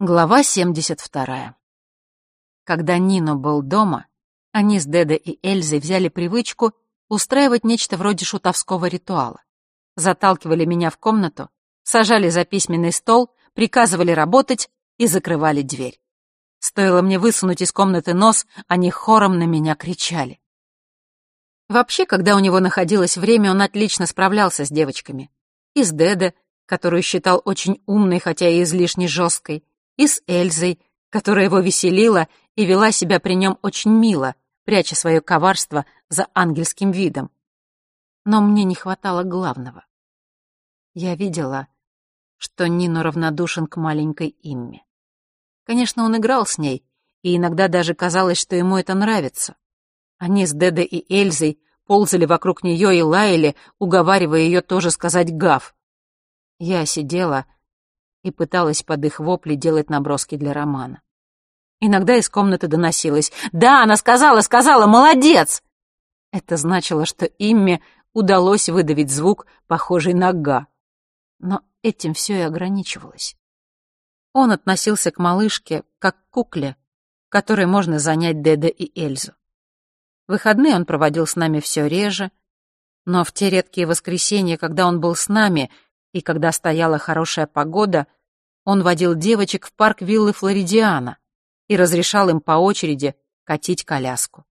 Глава 72. Когда Нино был дома, они с Дедо и Эльзой взяли привычку устраивать нечто вроде шутовского ритуала. Заталкивали меня в комнату, сажали за письменный стол, приказывали работать и закрывали дверь. Стоило мне высунуть из комнаты нос, они хором на меня кричали. Вообще, когда у него находилось время, он отлично справлялся с девочками. И с Дедо, которую считал очень умной, хотя и излишне жесткой, и с Эльзой, которая его веселила и вела себя при нем очень мило, пряча свое коварство за ангельским видом. Но мне не хватало главного. Я видела, что Нину равнодушен к маленькой Имме. Конечно, он играл с ней, и иногда даже казалось, что ему это нравится. Они с Дедо и Эльзой ползали вокруг нее и лаяли, уговаривая ее тоже сказать «гав». Я сидела и пыталась под их вопли делать наброски для романа. Иногда из комнаты доносилось «Да, она сказала, сказала, молодец!» Это значило, что Имме удалось выдавить звук, похожий на «га». Но этим все и ограничивалось. Он относился к малышке как к кукле, которой можно занять Деда и Эльзу. Выходные он проводил с нами все реже, но в те редкие воскресенья, когда он был с нами — и когда стояла хорошая погода, он водил девочек в парк виллы Флоридиана и разрешал им по очереди катить коляску.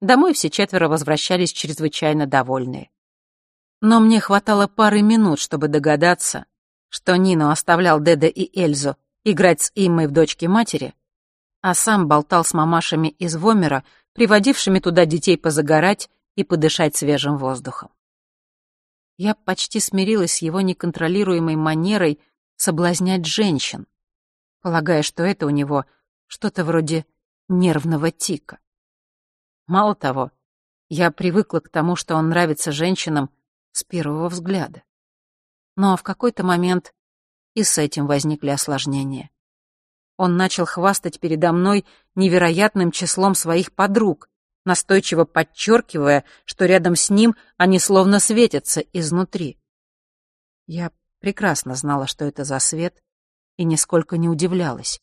Домой все четверо возвращались чрезвычайно довольные. Но мне хватало пары минут, чтобы догадаться, что Нино оставлял Деда и Эльзу играть с Иммой в дочке матери, а сам болтал с мамашами из Вомера, приводившими туда детей позагорать и подышать свежим воздухом. Я почти смирилась с его неконтролируемой манерой соблазнять женщин, полагая, что это у него что-то вроде нервного тика. Мало того, я привыкла к тому, что он нравится женщинам с первого взгляда. Но в какой-то момент и с этим возникли осложнения. Он начал хвастать передо мной невероятным числом своих подруг, настойчиво подчеркивая, что рядом с ним они словно светятся изнутри. Я прекрасно знала, что это за свет, и нисколько не удивлялась.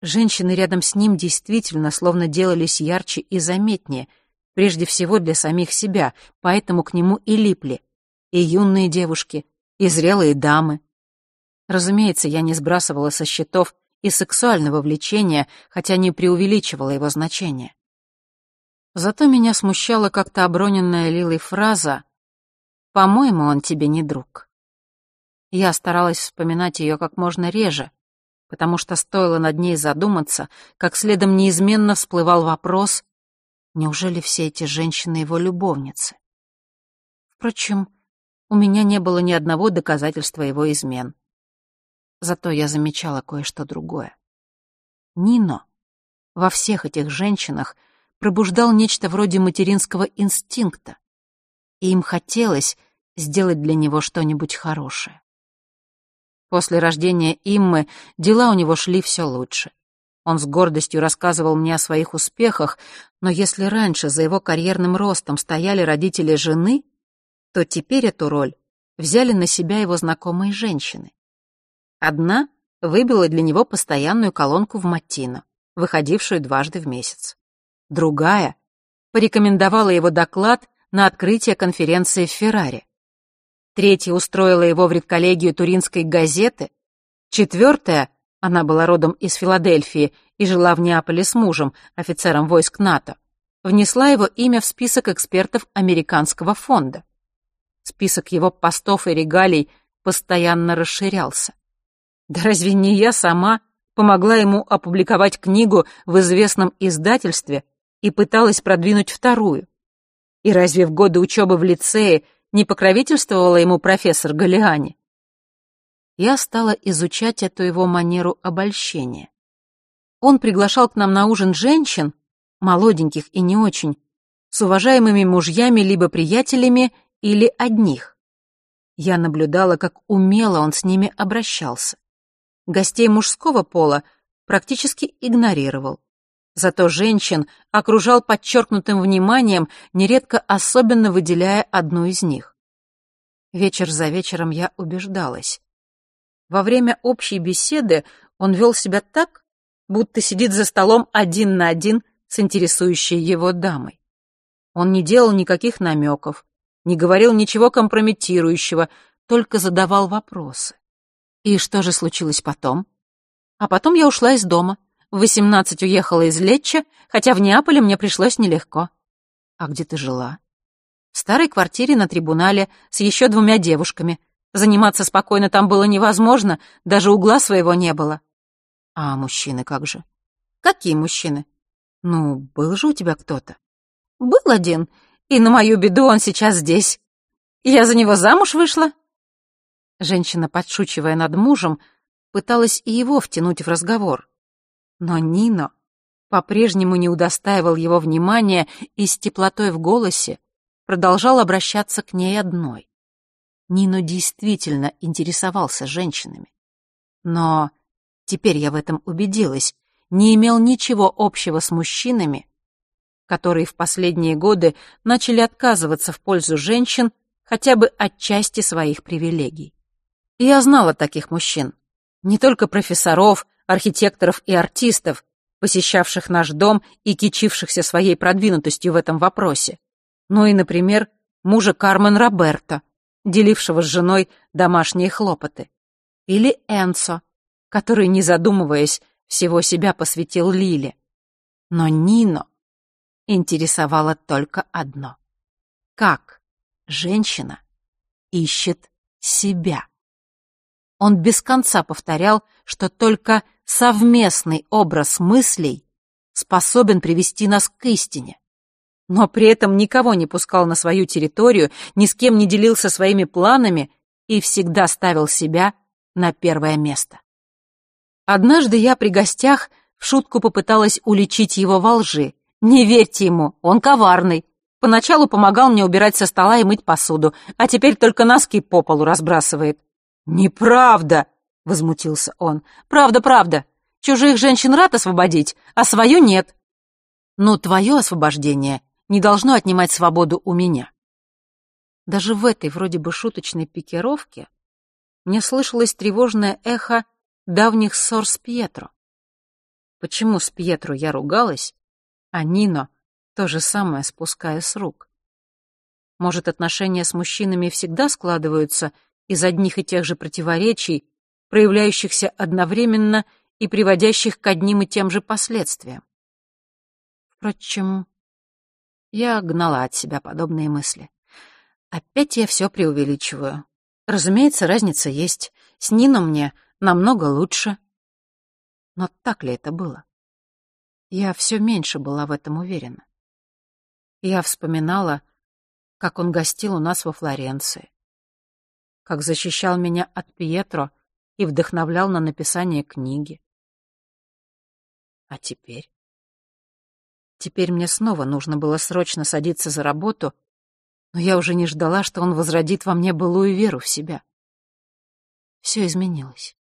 Женщины рядом с ним действительно словно делались ярче и заметнее, прежде всего для самих себя, поэтому к нему и липли. И юные девушки, и зрелые дамы. Разумеется, я не сбрасывала со счетов и сексуального влечения, хотя не преувеличивала его значение. Зато меня смущала как-то оброненная Лилой фраза «По-моему, он тебе не друг». Я старалась вспоминать ее как можно реже, потому что стоило над ней задуматься, как следом неизменно всплывал вопрос «Неужели все эти женщины его любовницы?» Впрочем, у меня не было ни одного доказательства его измен. Зато я замечала кое-что другое. Нино во всех этих женщинах — пробуждал нечто вроде материнского инстинкта, и им хотелось сделать для него что-нибудь хорошее. После рождения Иммы дела у него шли все лучше. Он с гордостью рассказывал мне о своих успехах, но если раньше за его карьерным ростом стояли родители жены, то теперь эту роль взяли на себя его знакомые женщины. Одна выбила для него постоянную колонку в Маттино, выходившую дважды в месяц. Другая порекомендовала его доклад на открытие конференции в Ферраре. Третья устроила его в редколлегию Туринской газеты. Четвертая, она была родом из Филадельфии и жила в Неаполе с мужем, офицером войск НАТО, внесла его имя в список экспертов Американского фонда. Список его постов и регалий постоянно расширялся. Да разве не я сама помогла ему опубликовать книгу в известном издательстве и пыталась продвинуть вторую. И разве в годы учебы в лицее не покровительствовала ему профессор Галиани? Я стала изучать эту его манеру обольщения. Он приглашал к нам на ужин женщин, молоденьких и не очень, с уважаемыми мужьями либо приятелями или одних. Я наблюдала, как умело он с ними обращался. Гостей мужского пола практически игнорировал. Зато женщин окружал подчеркнутым вниманием, нередко особенно выделяя одну из них. Вечер за вечером я убеждалась. Во время общей беседы Он вел себя так, будто сидит за столом один на один с интересующей его дамой. Он не делал никаких намеков, не говорил ничего компрометирующего, только задавал вопросы. И что же случилось потом? А потом я ушла из дома. В восемнадцать уехала из Летча, хотя в Неаполе мне пришлось нелегко. А где ты жила? В старой квартире на трибунале с еще двумя девушками. Заниматься спокойно там было невозможно, даже угла своего не было. А мужчины как же? Какие мужчины? Ну, был же у тебя кто-то. Был один, и на мою беду он сейчас здесь. Я за него замуж вышла. Женщина, подшучивая над мужем, пыталась и его втянуть в разговор. Но Нино по-прежнему не удостаивал его внимания и с теплотой в голосе продолжал обращаться к ней одной. Нино действительно интересовался женщинами. Но теперь я в этом убедилась, не имел ничего общего с мужчинами, которые в последние годы начали отказываться в пользу женщин хотя бы от части своих привилегий. Я знала таких мужчин, не только профессоров, архитекторов и артистов, посещавших наш дом и кичившихся своей продвинутостью в этом вопросе, но и, например, мужа Кармен Роберто, делившего с женой домашние хлопоты, или Энсо, который, не задумываясь, всего себя посвятил Лиле. Но Нино интересовало только одно. Как женщина ищет себя. Он без конца повторял, что только совместный образ мыслей способен привести нас к истине. Но при этом никого не пускал на свою территорию, ни с кем не делился своими планами и всегда ставил себя на первое место. Однажды я при гостях в шутку попыталась уличить его во лжи. Не верьте ему, он коварный. Поначалу помогал мне убирать со стола и мыть посуду, а теперь только носки по полу разбрасывает. «Неправда!» — возмутился он. «Правда, правда. Чужих женщин рад освободить, а свою нет. Но твое освобождение не должно отнимать свободу у меня». Даже в этой вроде бы шуточной пикировке мне слышалось тревожное эхо давних ссор с Пьетро. Почему с Пьетро я ругалась, а Нино то же самое спуская с рук? Может, отношения с мужчинами всегда складываются из одних и тех же противоречий, проявляющихся одновременно и приводящих к одним и тем же последствиям. Впрочем, я гнала от себя подобные мысли. Опять я все преувеличиваю. Разумеется, разница есть. С Нино мне намного лучше. Но так ли это было? Я все меньше была в этом уверена. Я вспоминала, как он гостил у нас во Флоренции, как защищал меня от Пьетро и вдохновлял на написание книги. А теперь? Теперь мне снова нужно было срочно садиться за работу, но я уже не ждала, что он возродит во мне былую веру в себя. Все изменилось.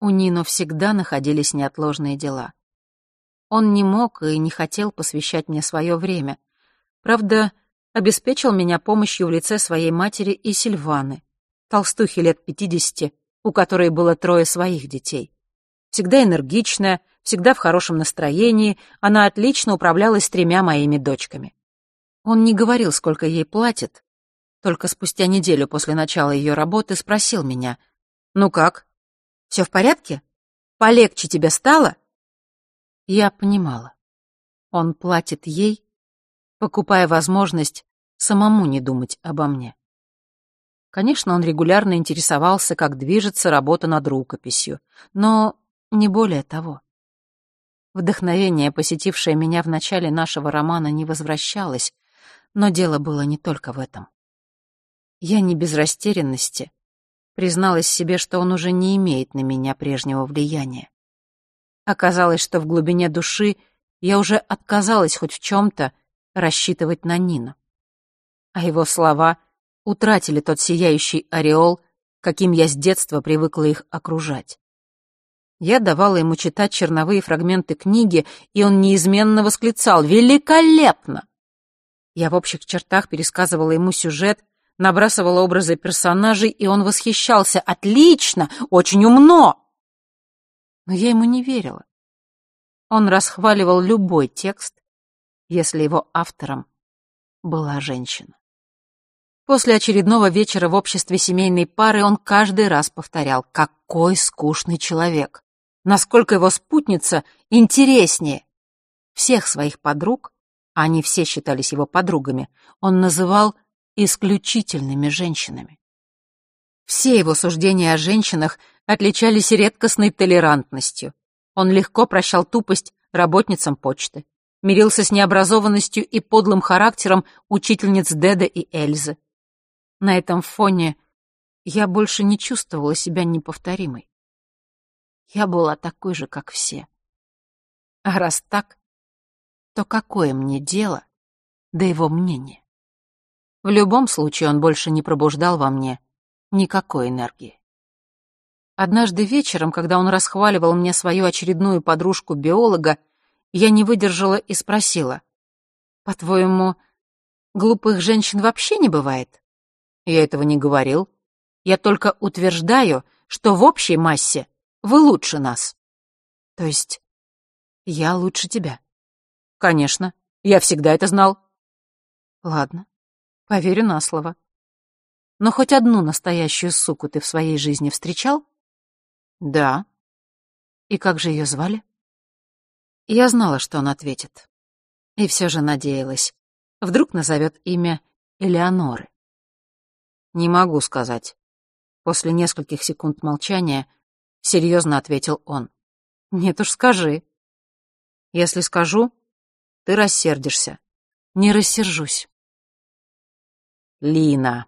У Нино всегда находились неотложные дела. Он не мог и не хотел посвящать мне свое время. Правда, обеспечил меня помощью в лице своей матери и Сильваны, толстухи лет пятидесяти, у которой было трое своих детей. Всегда энергичная, всегда в хорошем настроении, она отлично управлялась тремя моими дочками. Он не говорил, сколько ей платит, только спустя неделю после начала ее работы спросил меня, «Ну как? Все в порядке? Полегче тебе стало?» Я понимала. Он платит ей покупая возможность самому не думать обо мне. Конечно, он регулярно интересовался, как движется работа над рукописью, но не более того. Вдохновение, посетившее меня в начале нашего романа, не возвращалось, но дело было не только в этом. Я не без растерянности призналась себе, что он уже не имеет на меня прежнего влияния. Оказалось, что в глубине души я уже отказалась хоть в чем-то рассчитывать на Нину. А его слова утратили тот сияющий ореол, каким я с детства привыкла их окружать. Я давала ему читать черновые фрагменты книги, и он неизменно восклицал «Великолепно!». Я в общих чертах пересказывала ему сюжет, набрасывала образы персонажей, и он восхищался «Отлично! Очень умно!». но я ему не верила. Он расхваливал любой текст, если его автором была женщина. После очередного вечера в обществе семейной пары он каждый раз повторял, какой скучный человек, насколько его спутница интереснее. Всех своих подруг, а они все считались его подругами, он называл исключительными женщинами. Все его суждения о женщинах отличались редкостной толерантностью. Он легко прощал тупость работницам почты, мирился с необразованностью и подлым характером учительниц Деда и Эльзы. На этом фоне я больше не чувствовала себя неповторимой. Я была такой же, как все. А раз так, то какое мне дело до его мнения? В любом случае он больше не пробуждал во мне никакой энергии. Однажды вечером, когда он расхваливал мне свою очередную подружку-биолога, я не выдержала и спросила, «По-твоему, глупых женщин вообще не бывает?» Я этого не говорил. Я только утверждаю, что в общей массе вы лучше нас. То есть я лучше тебя? Конечно, я всегда это знал. Ладно, поверю на слово. Но хоть одну настоящую суку ты в своей жизни встречал? Да. И как же ее звали? Я знала, что он ответит. И все же надеялась. Вдруг назовет имя Элеоноры. «Не могу сказать». После нескольких секунд молчания серьезно ответил он. «Нет уж, скажи». «Если скажу, ты рассердишься». «Не рассержусь». «Лина»,